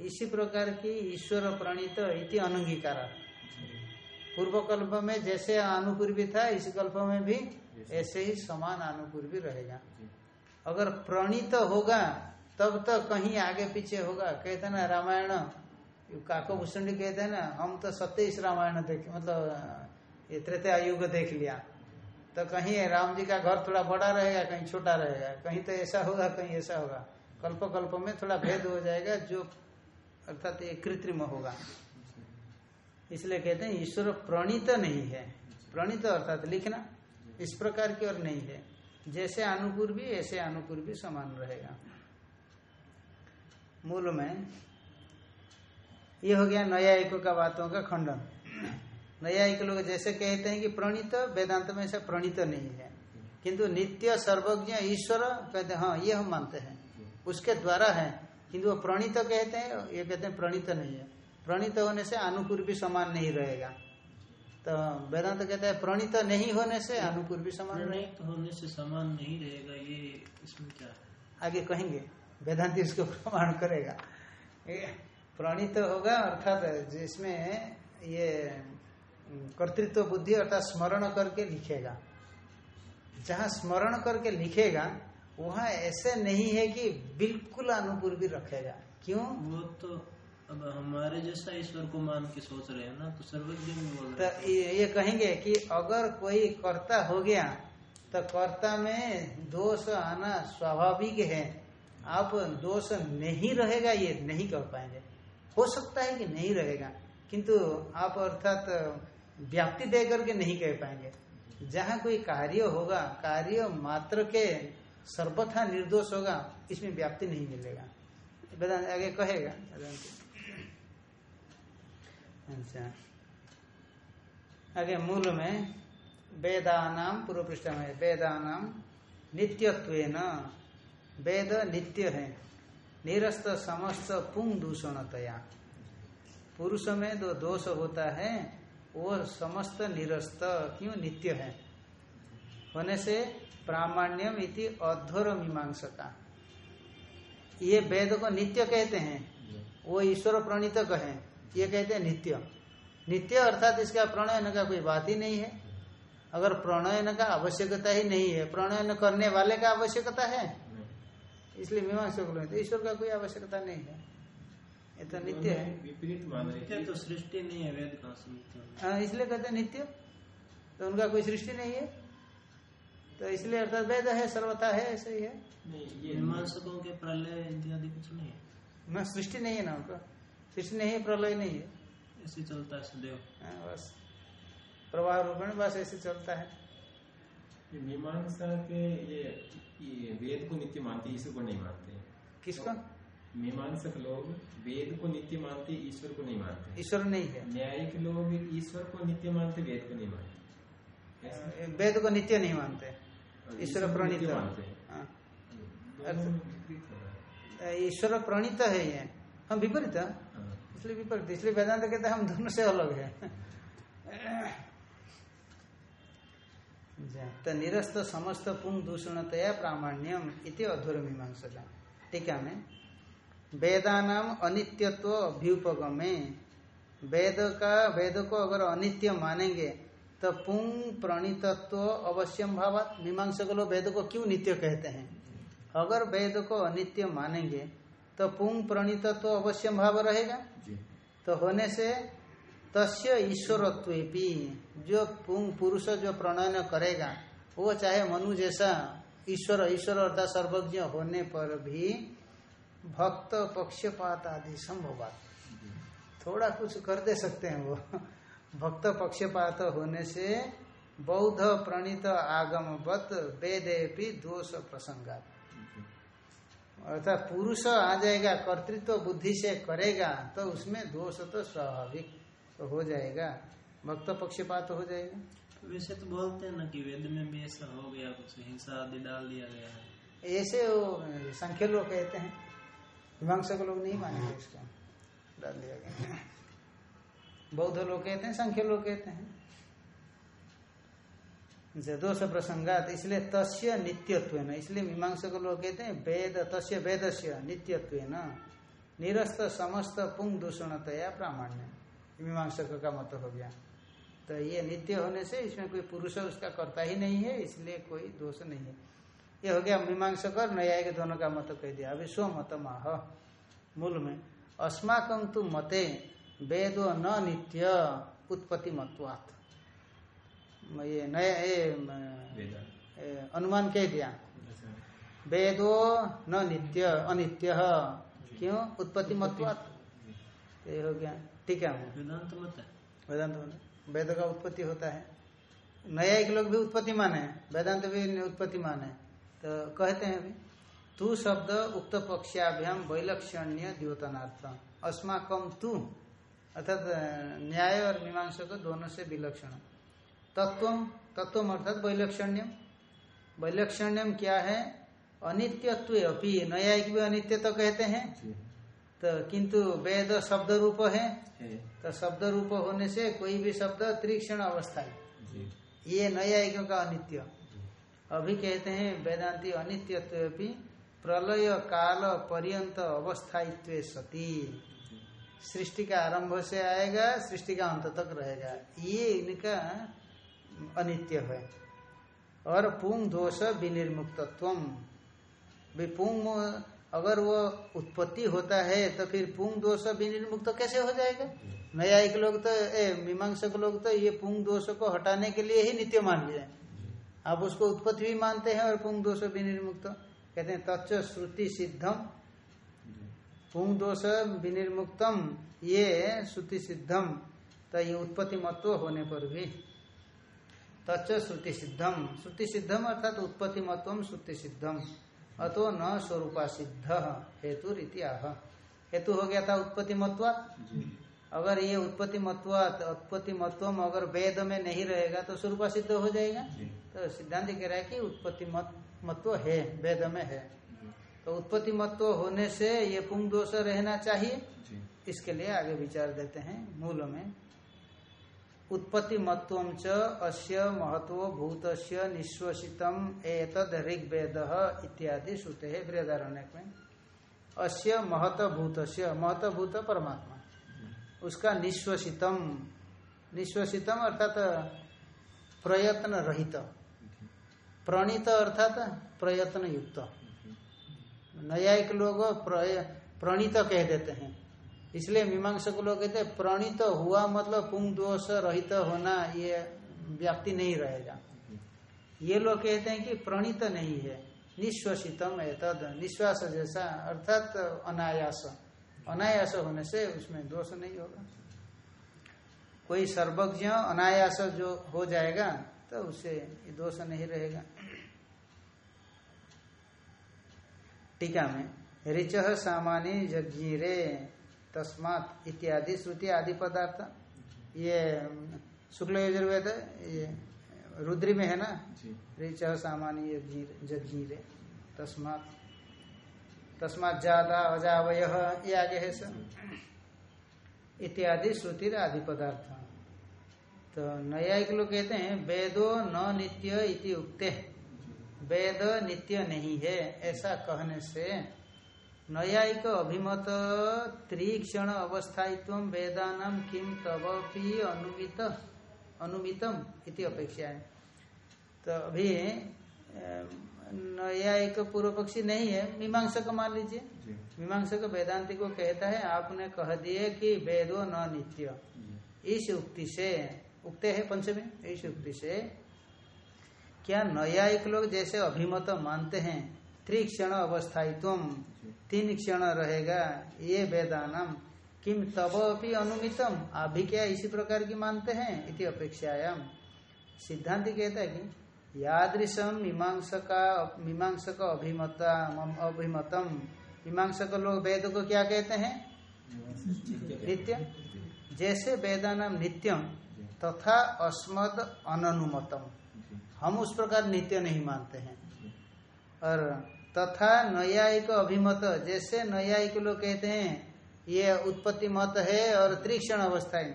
इसी प्रकार की ईश्वर प्रणीत इति अनंगीकार। पूर्व कल्प में जैसे अनुपूर्वी था, इस कल्प में भी ऐसे ही समान अनुपूर्वी रहेगा। अगर प्रणीत होगा, तब तो कहीं आगे पीछे होगा। कहते ना, रामायण काको भूषणी कहते हैं ना, हम तो सत्य इस रामायण देखे मतलब ये त्रेता युग देख लिया। तो कहीं राम जी का घर थोड़ा बड़ा रहेगा, कहीं छोटा रहेगा, कहीं तो ऐसा होगा, कहीं ऐसा होगा। कल्प कल्प में थोड़ा भेद हो जाएगा जो अर्थात ये कृत्रिम होगा। इसलिए कहते हैं, ईश्वर प्रणीत नहीं है। प्रणीत अर्थात लिखना इस प्रकार की और नहीं है। जैसे अनुकूल भी ऐसे अनुकूल भी समान रहेगा। मूल में, ये हो गया न्यायिकों का बातों का खंडन। न्यायिक लोग जैसे कहते हैं कि प्रणीत वेदांत में ऐसा प्रणीत नहीं है। किंतु नित्य सर्वज्ञ ईश्वर कहते हैं हाँ ये हम मानते हैं। उसके द्वारा है। किंतु वो प्रणीत कहते हैं ये कहते हैं प्रणीत नहीं है। प्रणीत होने से अनुकूल भी समान नहीं रहेगा। तो वेदांत कहते हैं प्रणीत नहीं होने से अनुकूल भी समान प्रणीत होने से समान नहीं रहेगा ये इसमें क्या आगे कहेंगे। वेदांति इसको प्रमाण करेगा। प्रणीत होगा अर्थात जिसमें ये कर्तृत्व बुद्धि अर्थात स्मरण करके लिखेगा। जहाँ स्मरण करके लिखेगा वहाँ ऐसे नहीं है कि बिल्कुल अनुपूर्वी रखेगा। क्यों? वो तो अब हमारे जैसा ईश्वर को मान के सोच रहे हैं ना तो सर्वज्ञ भी बोल तो रहे ये ये कहेंगे कि अगर कोई कर्ता हो गया तो कर्ता में दोष आना स्वाभाविक है। आप दोष नहीं रहेगा ये नहीं कर पाएँगे। हो सकता है कि नहीं रहेगा किंतु आप अर्थात व्याप्ति दे करके नहीं कह पाएँगे। जहाँ कोई कार्य होगा, कार्य मात्र के सर्वथा निर्दोष होगा, इसमें व्याप्ति नहीं मिलेगा। वेदांत आगे कहेगा। अच्छा। आगे मूल में वेदानाम पूर्व पृष्ठ में वेदानाम नित्यत्वेन। वेद नित्य है। निरस्त समस्त पुंग दूषणतया। पुरुष में जो दोष होता है वो समस्त निरस्त क्यों नित्य है? होने से प्रामाण्यम इति अध्वर मीमांसका ये वेद को नित्य कहते हैं। वो ईश्वर प्रणीत कहे ये कहते हैं नित्य। नित्य अर्थात इसका प्रणयन का कोई बात ही नहीं है। अगर प्रणयन का आवश्यकता ही नहीं है प्रणयन करने वाले का आवश्यकता है? इसलिए मीमांसा को ईश्वर का कोई आवश्यकता नहीं है। ये तो नित्य है। विपरीत मान रहे तो सृष्टि नहीं है वेद? हाँ, इसलिए कहते नित्य। तो उनका कोई सृष्टि नहीं है। तो इसलिए अर्थात वेद है सर्वथा है ऐसे ही है। नहीं के प्रलय इत्यादि कुछ नहीं है। ना सृष्टि नहीं है ना उनका। सृष्टि नहीं है प्रलय नहीं है। ऐसे चलता है सदैव। हाँ, बस। प्रवाह रूपेण बस ऐसे चलता है। मीमांसा के ये, ये वेद को नित्य मानते ईश्वर को नहीं मानते किसका? मीमांसक लोग वेद को नित्य मानते ईश्वर को नहीं मानते। ईश्वर नहीं है। न्यायिक लोग ईश्वर को नित्य मानते वेद को नहीं मानते। वेद को नित्य नहीं मानते। ईश्वर प्रणीत मानते। हैं। हाँ। हो। है ईश्वर प्रणीत है ये। हम विपरीत हैं। हाँ। इसलिए विपरीत। इसलिए वेदांत कहते हैं हम दोनों से अलग है। तो निरस्त समस्त पुंग दूषणतया प्रामाण्यम इति अधुर मीमांसा। टीका में वेदानाम अनित्यत्व अभ्युपगमे। वेद का वेद को अगर अनित्य मानेंगे तो पुंग प्रणीतत्व अवश्यम भावात मीमांसक लोग वेद को क्यों नित्य कहते हैं? अगर वेद को अनित्य मानेंगे तो पुंग प्रणीतत्व अवश्यम भाव रहेगा? तो होने से तस्य ईश्वरत्वेपि जो पुंग पुरुष जो प्रणयन करेगा वो चाहे मनु जैसा ईश्वर ईश्वर अर्थात सर्वज्ञ होने पर भी भक्त पक्षपात आदि संभव थोड़ा कुछ कर दे सकते हैं वो। भक्त पक्षपात होने से बौद्ध प्रणीत आगमवत वेदे भी दोष प्रसंगात। अर्थात पुरुष आ जाएगा कर्तृत्व बुद्धि से करेगा तो उसमें दोष तो स्वाभाविक तो हो जाएगा। भक्त पक्षपात हो जाएगा। वैसे तो बोलते हैं ना कि वेद में भी ऐसा हो गया कुछ हिंसा आदि डाल दिया गया है। ऐसे वो संख्य लोग कहते हैं। मीमांसक लोग नहीं मानेंगे इसको। डाल दिया गया। बौद्ध लोग कहते हैं, संख्य लोग कहते हैं। दोष प्रसंगात, इसलिए तस्य नित्यत्व न इसलिए मीमांसक लोग कहते हैं, वेद, तस्य वेदस्य नित्यत्व न निरस्त समस्त पुंग दूषणतया प्रामाण्य। मीमांसक का मत हो गया। तो ये नित्य होने से इसमें कोई पुरुष उसका करता ही नहीं है, इसलिए कोई दोष नहीं है। ये हो गया मीमांसक और न्यायिक दोनों का मत कह दिया। अभी स्व मत माह मूल में। अस्माकं तु मते वेद न नित्य उत्पत्ति मत्वात्। ये नया ये अनुमान कह दिया। वेदो न नित्य अनित्य क्यों? उत्पत्ति मत्वात्। ये हो गया। ठीक है वेदांत मत वेदांत में वेद का उत्पत्ति होता है। न्यायिक लोग भी उत्पत्ति माने वेदांत भी उत्पत्ति माने तो कहते हैं अभी तू शब्द उक्त पक्षाभ्याम वैलक्षण्य द्योतनार्थ। अस्माकम तू अर्थात न्याय और मीमांसा को दोनों से विलक्षण। तत्व तत्व अर्थात वैलक्षण्यम। वैलक्षण्यम क्या है? अनित्यत्व अपी न्यायिक भी अनित्य तो कहते हैं। तो किंतु वेद शब्द रूप है। तो शब्द रूप होने से कोई भी शब्द त्रिक्षण अवस्था है। ये नैयायिकों का अनित्य। अभी कहते हैं, वेदांति अनित्यत्व प्रलय काल पर्यंत अवस्थायित्व सती। सृष्टि का आरंभ से आएगा, सृष्टि का अंत तक रहेगा। ये इनका अनित्य है। और पुंग दोष विनिर्मुक्तत्व पुंग अगर वो उत्पत्ति होता है तो फिर पुंग दोष विनिर्मुक्त कैसे हो जाएगा? न्यायिक लोग तो ए, मीमांसक लोग तो ये पुंग दोष को हटाने के लिए ही नित्य मान लिया आप उसको उत्पत्ति भी मानते हैं और पुंग दोष विनिर्मुक्त कहते हैं तच्च श्रुति सिद्धम। पुंग दोष विनिर्मुक्तम ये श्रुति सिद्धम। तो ये उत्पत्ति मत्व होने पर भी। तच्च श्रुति सिद्धम। श्रुति सिद्धम अर्थात उत्पत्ति मत्व श्रुति सिद्धम। अतो न स्वरूपा सिद्ध हेतु रीति आह हेतु हो गया था उत्पत्ति मत्व। अगर ये उत्पत्ति मत्व उत्पत्ति मत्व अगर वेद में नहीं रहेगा तो स्वरूपा सिद्ध हो जाएगा। तो सिद्धांत कह रहा है कि उत्पत्ति मत्व है वेद में है। तो उत्पत्ति मत्व होने से ये पुंग दोष रहना चाहिए। इसके लिए आगे विचार देते हैं मूल में। उत्पत्ति मत्व च अस्य महत्व भूत निश्वसितम एतद ऋग्वेद इत्यादि श्रुते है बृहदारण्य में। अस्य महतभूत महतभूत परमात्मा। उसका निश्वसितम निश्वसितम अर्थात प्रयत्न रहित प्रणीत अर्थात प्रयत्न युक्त। न्यायिक लोग प्रणीत कह देते हैं। इसलिए मीमांसक लोग कहते हैं, प्रणीत हुआ मतलब पुंग दोष रहित होना, ये व्याप्ति नहीं रहेगा। ये लोग कहते हैं कि प्रणीत नहीं है, निश्वसितम है तद निश्वास जैसा, अर्थात अनायास। अनायास होने से उसमें दोष नहीं होगा। कोई सर्वज्ञ अनायास जो हो जाएगा तो उससे दोष नहीं रहेगा। टीका में ऋच सामान्य जगीरे तस्मात इत्यादि श्रुति आदि पदार्थ। ये शुक्ल यजुर्वेद ये रुद्री में है ना? ऋच सामान्य जगीरे तस्मात। तस्मात ज़्यादा अजावय ये आगे है सर। इत्यादि श्रुति आदि पदार्थ। तो न्यायिक लोग कहते हैं वेदो न नित्य इति उक्ते। वेद नित्य नहीं है ऐसा कहने से न्यायिक अभिमत त्रिक्षण अवस्थायित्व वेदानाम किम तवपि अनुमित अनुमितम इति अपेक्षा है तो अभी न्यायिक पूर्व पक्षी नहीं है मीमांसक मान लीजिए। मीमांसक वेदांति को कहता है आपने कह दिए कि वेदो न नित्य। इस उक्ति से उक्ते है पंचमी इस उक्ति से। क्या न्यायिक लोग जैसे अभिमत मानते हैं? त्रिक्षण अवस्थायित्व। तीन क्षण रहेगा। ये वेदानम। किम तब अपनी अनुमितम? आप भी क्या इसी प्रकार की मानते हैं? इति अपेक्षायाम। सिद्धांत कहता है कि यादृशम मीमांसका मीमांसक अभिमता अभिमतम। मीमांसक लोग वेद को क्या कहते हैं? नित्य। जैसे वेदानाम नित्यम। तथा अस्मद अनुमतम हम उस प्रकार नित्य नहीं मानते हैं। और तथा न्यायिक अभिमत जैसे न्यायिक लोग कहते हैं ये उत्पत्ति मत है और त्रिक्षण अवस्थाएँ।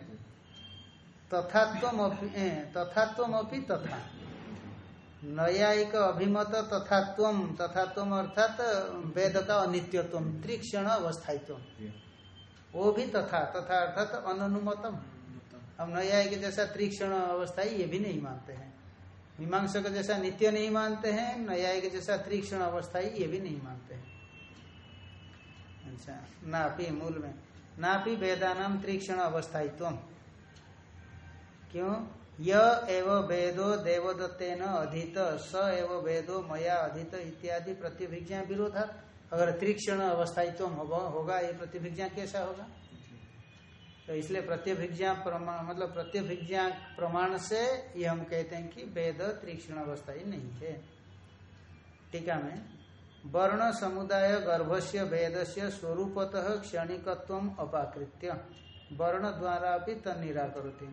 तथात्व तथात्व तथा। न्यायिक अभिमत तथात्व तथात्व अर्थात वेद का अनित्यत्व त्रिक्षण अवस्थायित्व वो भी तथा तथा अर्थात अनुमतम हम न्यायिक जैसा त्रिक्षण अवस्थाई ये भी नहीं मानते हैं। मीमांसक जैसा नित्य नहीं मानते हैं न्यायिक जैसा त्रिक्षण अवस्था ये भी नहीं मानते हैं। अच्छा नापी मूल में। नापी वेदानाम त्रिक्षण अवस्थायित्व क्यों? य एव वेदो देवदत्तेन अधित, स एव वेदो मया अधित इत्यादि प्रतिभिज्ञा विरोधा अगर त्रिक्षण अवस्थायित्व होगा, ये प्रतिभिज्ञा कैसा होगा? तो इसलिए प्रत्यभिज्ञा प्रमाण मतलब प्रत्यभिज्ञा प्रमाण से ये हम कहते हैं कि वेद तीक्षण अवस्था ही नहीं है टीका में? वर्ण समुदाय गर्भस्य वेद से स्वरूपतः क्षणिकत्व अपाकृत्य। वर्ण द्वारा भी तन निराकरती।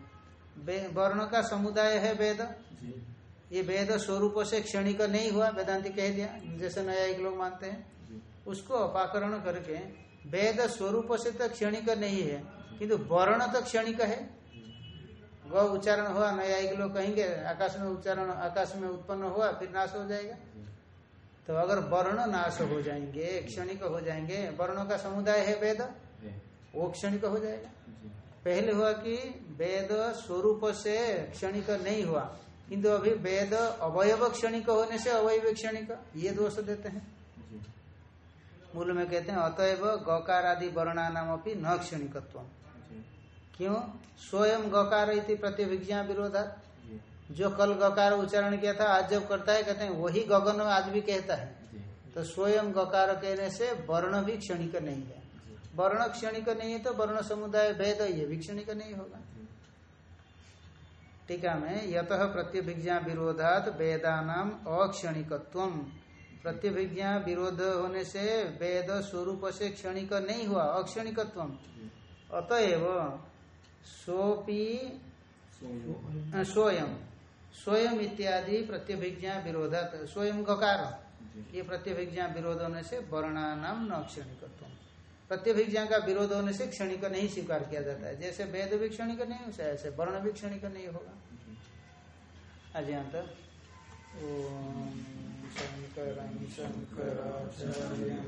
वर्ण का समुदाय है वेद? ये वेद स्वरूप से क्षणिक नहीं हुआ वेदांति कह दिया जैसे न्यायिक लोग मानते हैं। उसको अपाकरण करके वेद स्वरूप से तो क्षणिक नहीं है। किंतु वर्ण तो क्षणिक है। ग उच्चारण हुआ न्यायिक लोग कहेंगे, आकाश में उच्चारण, आकाश में उत्पन्न हुआ, फिर नाश हो जाएगा। तो अगर वर्ण नाश हो जाएँगे, क्षणिक हो जाएँगे, वर्णों का समुदाय है वेद, वो क्षणिक हो जाएगा। पहले हुआ कि वेद स्वरूप से क्षणिक नहीं हुआ, किंतु अभी वेद अवयव क्षणिक होने से अवयव क्षणिक, ये दोष देते हैं। मूल में कहते हैं, अतएव गकार आदि वर्णा नाम अपनी न क्षणिकत्व क्यों? स्वयं गकार इति प्रतिभिज्ञा विरोधा जो। कल गकार उच्चारण किया था आज जब करता है कहते हैं वही गगन में आज भी कहता है। तो स्वयं गकार कहने से वर्ण भी क्षणिक नहीं है। वर्ण क्षणिक नहीं है तो वर्ण समुदाय भेद ये भी क्षणिक नहीं होगा। टीका में यत प्रत्यभिज्ञा विरोधात वेदानाम अक्षणिकत्व प्रत्यभिज्ञा विरोध होने से वेद स्वरूप से क्षणिक नहीं हुआ अक्षणिकत्व अतएव सोपी स्वयं स्वयं इत्यादि प्रत्यभिज्ञा विरोधात। स्वयं गकार ये प्रत्यभिज्ञा विरोध होने से वर्णानाम न क्षणिकत्व प्रत्यभिज्ञा का विरोध होने से क्षणिक नहीं स्वीकार किया जाता है। जैसे वेद भी क्षणिक नहीं हो ऐसे वर्ण भी क्षणिक नहीं होगा। आज यहाँ तक। शंकरं शंकराचार्यं।